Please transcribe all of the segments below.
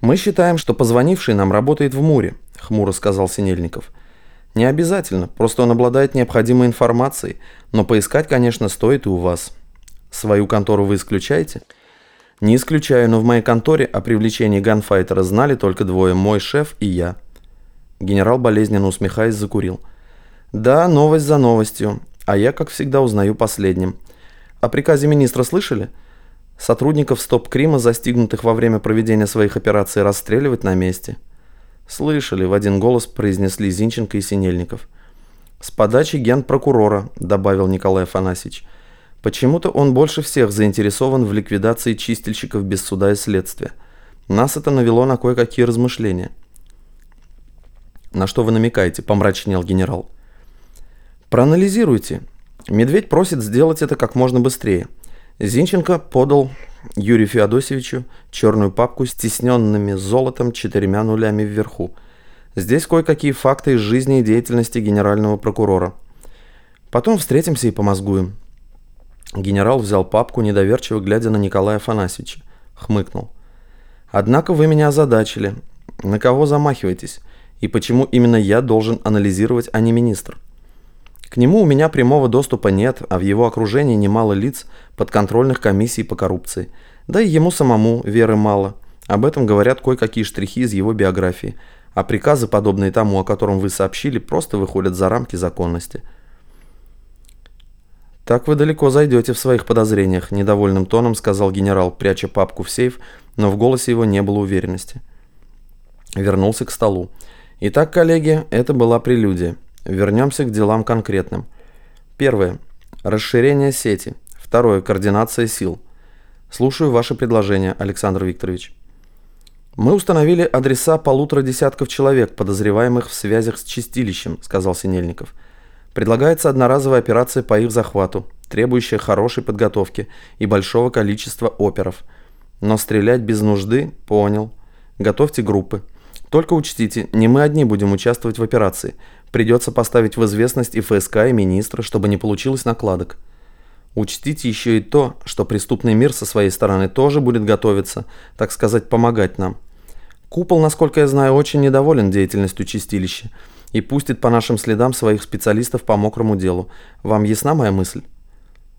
«Мы считаем, что позвонивший нам работает в Муре», — хмуро сказал Синельников. «Не обязательно, просто он обладает необходимой информацией, но поискать, конечно, стоит и у вас. Свою контору вы исключаете?» «Не исключаю, но в моей конторе о привлечении ганфайтера знали только двое, мой шеф и я». Генерал, болезненно усмехаясь, закурил. «Да, новость за новостью, а я, как всегда, узнаю последним. О приказе министра слышали?» Сотрудников стоп-крима, застигнутых во время проведения своих операций, расстреливать на месте. Слышали, в один голос произнесли Зинченко и Синельников. «С подачи генпрокурора», — добавил Николай Афанасьевич. «Почему-то он больше всех заинтересован в ликвидации чистильщиков без суда и следствия. Нас это навело на кое-какие размышления». «На что вы намекаете?» – помрачнел генерал. «Проанализируйте. Медведь просит сделать это как можно быстрее. Зинченко подал Юрию Феодосевичу черную папку с тисненными золотом четырьмя нулями вверху. Здесь кое-какие факты из жизни и деятельности генерального прокурора. Потом встретимся и помозгуем. Генерал взял папку, недоверчиво глядя на Николая Афанасьевича. Хмыкнул. «Однако вы меня озадачили. На кого замахиваетесь? И почему именно я должен анализировать, а не министр?» К нему у меня прямого доступа нет, а в его окружении немало лиц подконтрольных комиссий по коррупции. Да и ему самому веры мало. Об этом говорят кое-какие штрихи из его биографии. А приказы, подобные тому, о котором вы сообщили, просто выходят за рамки законности. «Так вы далеко зайдете в своих подозрениях», – недовольным тоном сказал генерал, пряча папку в сейф, но в голосе его не было уверенности. Вернулся к столу. «Итак, коллеги, это была прелюдия». Вернемся к делам конкретным. Первое. Расширение сети. Второе. Координация сил. Слушаю ваше предложение, Александр Викторович. Мы установили адреса полутора десятков человек, подозреваемых в связях с чистилищем, сказал Синельников. Предлагается одноразовая операция по их захвату, требующая хорошей подготовки и большого количества оперов. Но стрелять без нужды, понял. Готовьте группы. Только учтите, не мы одни будем участвовать в операции. Придется поставить в известность и ФСК, и министра, чтобы не получилось накладок. Учтите еще и то, что преступный мир со своей стороны тоже будет готовиться, так сказать, помогать нам. Купол, насколько я знаю, очень недоволен деятельностью чистилища и пустит по нашим следам своих специалистов по мокрому делу. Вам ясна моя мысль?»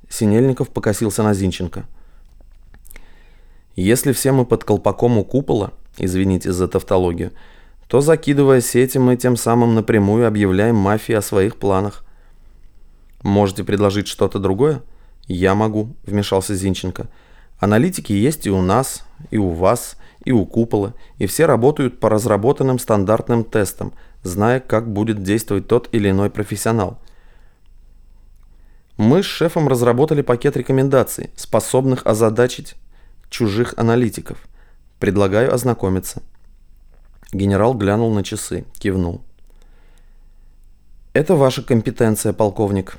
Синельников покосился на Зинченко. «Если все мы под колпаком у купола, извините за тавтологию, то закидывая сети, мы тем самым напрямую объявляем мафии о своих планах. Можете предложить что-то другое? Я могу, вмешался Зинченко. Аналитики есть и у нас, и у вас, и у купола, и все работают по разработанным стандартным тестам, зная, как будет действовать тот или иной профессионал. Мы с шефом разработали пакет рекомендаций, способных озадачить чужих аналитиков. Предлагаю ознакомиться. Генерал глянул на часы, кивнул. «Это ваша компетенция, полковник.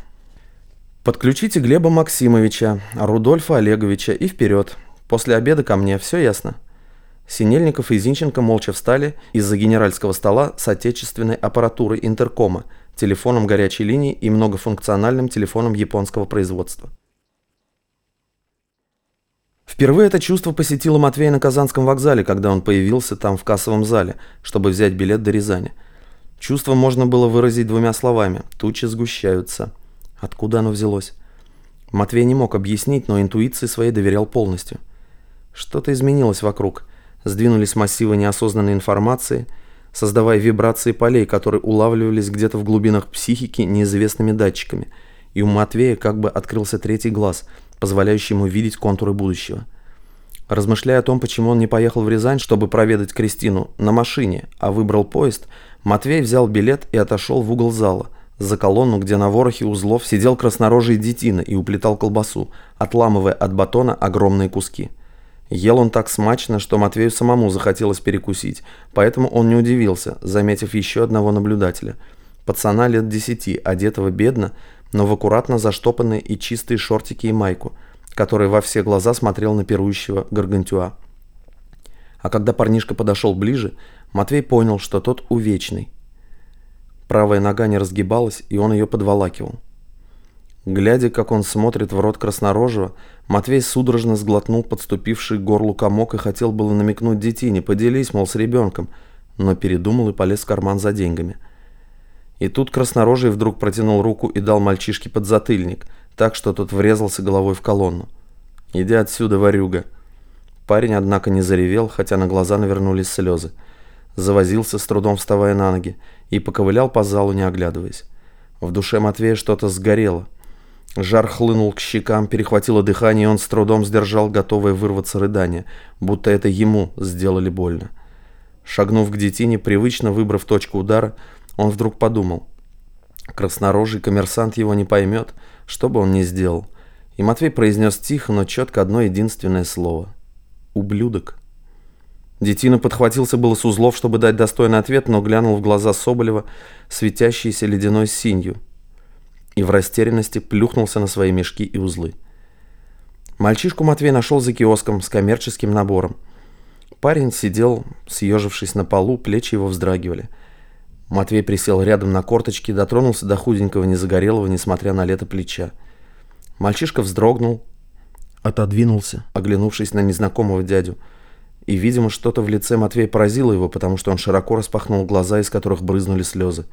Подключите Глеба Максимовича, Рудольфа Олеговича и вперед. После обеда ко мне, все ясно?» Синельников и Зинченко молча встали из-за генеральского стола с отечественной аппаратурой интеркома, телефоном горячей линии и многофункциональным телефоном японского производства. Впервые это чувство посетило Матвея на Казанском вокзале, когда он появился там в кассовом зале, чтобы взять билет до Рязани. Чувство можно было выразить двумя словами – тучи сгущаются. Откуда оно взялось? Матвей не мог объяснить, но интуиции своей доверял полностью. Что-то изменилось вокруг. Сдвинулись массивы неосознанной информации, создавая вибрации полей, которые улавливались где-то в глубинах психики неизвестными датчиками. И у Матвея как бы открылся третий глаз – позволяющий ему видеть контуры будущего. Размышляя о том, почему он не поехал в Рязань, чтобы проведать Кристину на машине, а выбрал поезд, Матвей взял билет и отошел в угол зала, за колонну, где на ворохе узлов сидел краснорожий детина и уплетал колбасу, отламывая от батона огромные куски. Ел он так смачно, что Матвею самому захотелось перекусить, поэтому он не удивился, заметив еще одного наблюдателя. Пацана лет десяти, одетого бедно, но в аккуратно заштопанные и чистые шортики и майку, который во все глаза смотрел на пирующего Гаргантюа. А когда парнишка подошел ближе, Матвей понял, что тот увечный. Правая нога не разгибалась, и он ее подволакивал. Глядя, как он смотрит в рот краснорожего, Матвей судорожно сглотнул подступивший к горлу комок и хотел было намекнуть детине, поделись, мол, с ребенком, но передумал и полез в карман за деньгами. И тут краснорожий вдруг протянул руку и дал мальчишке подзатыльник, так что тот врезался головой в колонну. «Иди отсюда, ворюга!» Парень, однако, не заревел, хотя на глаза навернулись слезы. Завозился, с трудом вставая на ноги, и поковылял по залу, не оглядываясь. В душе Матвея что-то сгорело – Жар хлынул к щекам, перехватило дыхание, и он с трудом сдержал готовое вырваться рыдание, будто это ему сделали больно. Шагнув к детине, привычно выбрав точку удара, он вдруг подумал. Краснорожий коммерсант его не поймет, что бы он ни сделал. И Матвей произнес тихо, но четко одно единственное слово. «Ублюдок». Детина подхватился было с узлов, чтобы дать достойный ответ, но глянул в глаза Соболева, светящиеся ледяной синью – и в растерянности плюхнулся на свои мешки и узлы. Мальчишку Матвей нашел за киоском с коммерческим набором. Парень сидел, съежившись на полу, плечи его вздрагивали. Матвей присел рядом на корточки, дотронулся до худенького, незагорелого, несмотря на лето плеча. Мальчишка вздрогнул, отодвинулся, оглянувшись на незнакомого дядю. И, видимо, что-то в лице Матвея поразило его, потому что он широко распахнул глаза, из которых брызнули слезы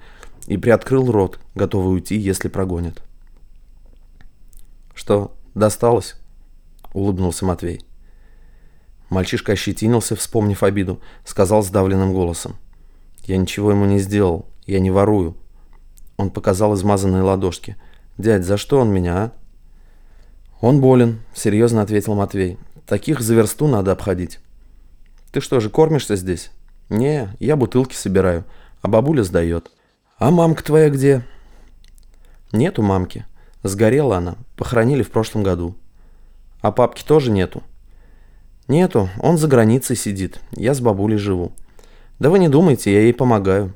и приоткрыл рот, готовый уйти, если прогонят. «Что, досталось?» — улыбнулся Матвей. Мальчишка ощетинился, вспомнив обиду, сказал сдавленным голосом. «Я ничего ему не сделал, я не ворую». Он показал измазанные ладошки. «Дядь, за что он меня, а?» «Он болен», — серьезно ответил Матвей. «Таких за версту надо обходить». «Ты что же, кормишься здесь?» «Не, я бутылки собираю, а бабуля сдает». «А мамка твоя где?» «Нету мамки. Сгорела она. Похоронили в прошлом году». «А папки тоже нету?» «Нету. Он за границей сидит. Я с бабулей живу». «Да вы не думайте, я ей помогаю».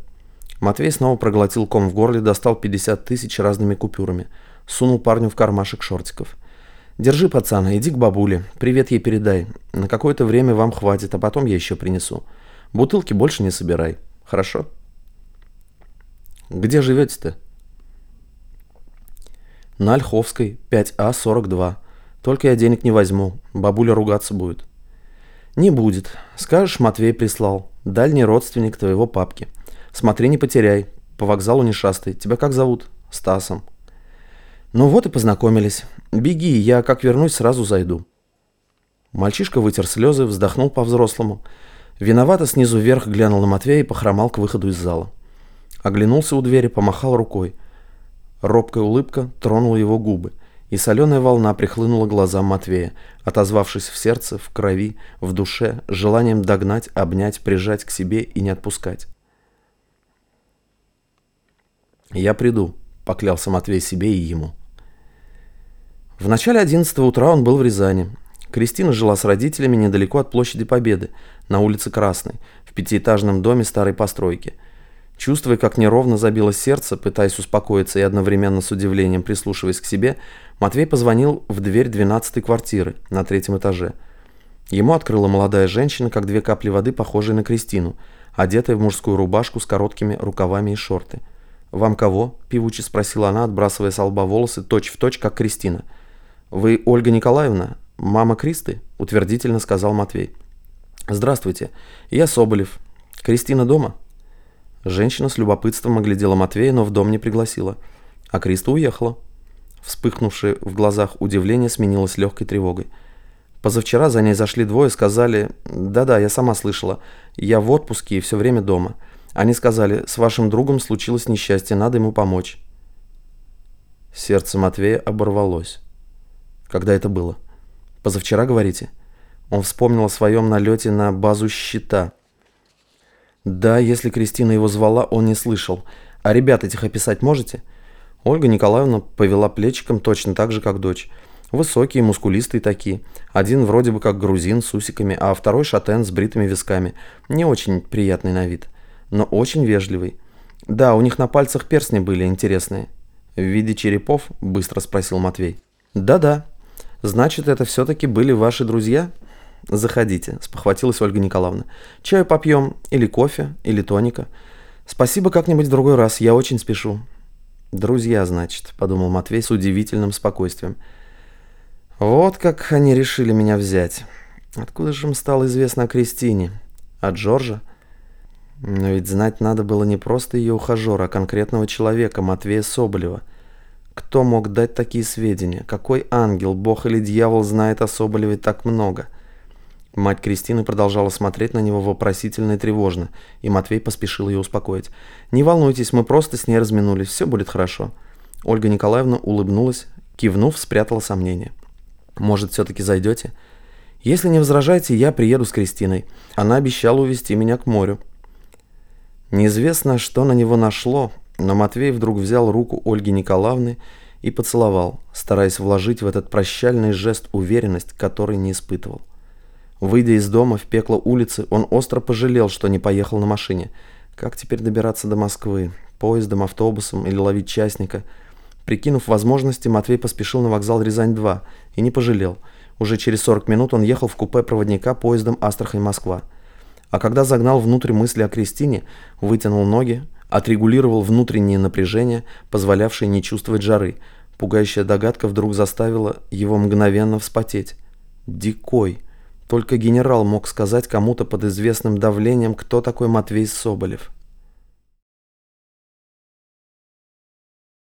Матвей снова проглотил ком в горле, достал 50 тысяч разными купюрами. Сунул парню в кармашек шортиков. «Держи, пацан, иди к бабуле. Привет ей передай. На какое-то время вам хватит, а потом я еще принесу. Бутылки больше не собирай. Хорошо?» Где живете-то? На Ольховской, 5А42. Только я денег не возьму. Бабуля ругаться будет. Не будет. Скажешь, Матвей прислал. Дальний родственник твоего папки. Смотри, не потеряй. По вокзалу не шастай. Тебя как зовут? Стасом. Ну вот и познакомились. Беги, я как вернусь, сразу зайду. Мальчишка вытер слезы, вздохнул по-взрослому. Виновато снизу вверх глянул на Матвея и похромал к выходу из зала. Оглянулся у двери, помахал рукой. Робкая улыбка тронула его губы, и соленая волна прихлынула глазам Матвея, отозвавшись в сердце, в крови, в душе, желанием догнать, обнять, прижать к себе и не отпускать. «Я приду», — поклялся Матвей себе и ему. В начале 11 утра он был в Рязани. Кристина жила с родителями недалеко от площади Победы, на улице Красной, в пятиэтажном доме старой постройки — Чувствуя, как неровно забилось сердце, пытаясь успокоиться и одновременно с удивлением прислушиваясь к себе, Матвей позвонил в дверь двенадцатой квартиры на третьем этаже. Ему открыла молодая женщина, как две капли воды, похожая на Кристину, одетая в мужскую рубашку с короткими рукавами и шорты. «Вам кого?» – певуче спросила она, отбрасывая с лба волосы точь-в-точь, точь, как Кристина. «Вы Ольга Николаевна? Мама Кристы?» – утвердительно сказал Матвей. «Здравствуйте. Я Соболев. Кристина дома?» Женщина с любопытством оглядела Матвея, но в дом не пригласила. А Криста уехала. Вспыхнувшее в глазах удивление сменилось легкой тревогой. Позавчера за ней зашли двое, сказали, да-да, я сама слышала, я в отпуске и все время дома. Они сказали, с вашим другом случилось несчастье, надо ему помочь. Сердце Матвея оборвалось. Когда это было? Позавчера, говорите? Он вспомнил о своем налете на базу щита – да, если Кристина его звала, он не слышал. А ребят этих описать можете? Ольга Николаевна повела плечиком точно так же, как дочь. Высокие, мускулистые такие. Один вроде бы как грузин с усиками, а второй шатен с бритыми висками. Не очень приятный на вид, но очень вежливый. Да, у них на пальцах перстни были интересные. В виде черепов? Быстро спросил Матвей. Да-да. Значит, это все-таки были ваши друзья? «Заходите», – спохватилась Ольга Николаевна. «Чаю попьем, или кофе, или тоника. Спасибо как-нибудь в другой раз, я очень спешу». «Друзья, значит», — подумал Матвей с удивительным спокойствием. «Вот как они решили меня взять. Откуда же им стало известно о Кристине? От Джорджа?» Но ведь знать надо было не просто ее ухажера, а конкретного человека, Матвея Соболева. Кто мог дать такие сведения? Какой ангел, бог или дьявол знает о Соболеве так много? Мать Кристины продолжала смотреть на него вопросительно и тревожно, и Матвей поспешил ее успокоить. «Не волнуйтесь, мы просто с ней разминулись, все будет хорошо». Ольга Николаевна улыбнулась, кивнув, спрятала сомнение. «Может, все-таки зайдете?» «Если не возражаете, я приеду с Кристиной. Она обещала увезти меня к морю». Неизвестно, что на него нашло, но Матвей вдруг взял руку Ольги Николаевны и поцеловал, стараясь вложить в этот прощальный жест уверенность, которой не испытывал. Выйдя из дома в пекло улицы, он остро пожалел, что не поехал на машине. Как теперь добираться до Москвы? Поездом, автобусом или ловить частника? Прикинув возможности, Матвей поспешил на вокзал Рязань-2 и не пожалел. Уже через 40 минут он ехал в купе проводника поездом Астрахань-Москва. А когда загнал внутрь мысли о Кристине, вытянул ноги, отрегулировал внутреннее напряжение, позволявшее не чувствовать жары. Пугающая догадка вдруг заставила его мгновенно вспотеть. Дикой. Только генерал мог сказать кому-то под известным давлением, кто такой Матвей Соболев.